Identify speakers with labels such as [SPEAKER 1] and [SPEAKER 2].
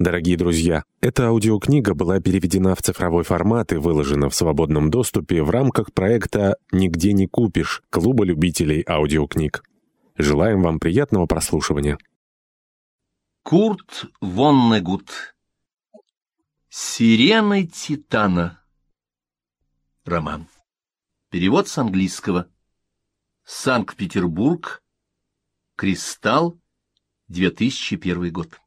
[SPEAKER 1] Дорогие друзья, эта аудиокнига была переведена в цифровой формат и выложена в свободном доступе в рамках проекта «Нигде не купишь» Клуба любителей аудиокниг. Желаем вам приятного прослушивания.
[SPEAKER 2] Курт Воннегут. «Сирены Титана» Роман. Перевод с английского. Санкт-Петербург. Кристалл. 2001 год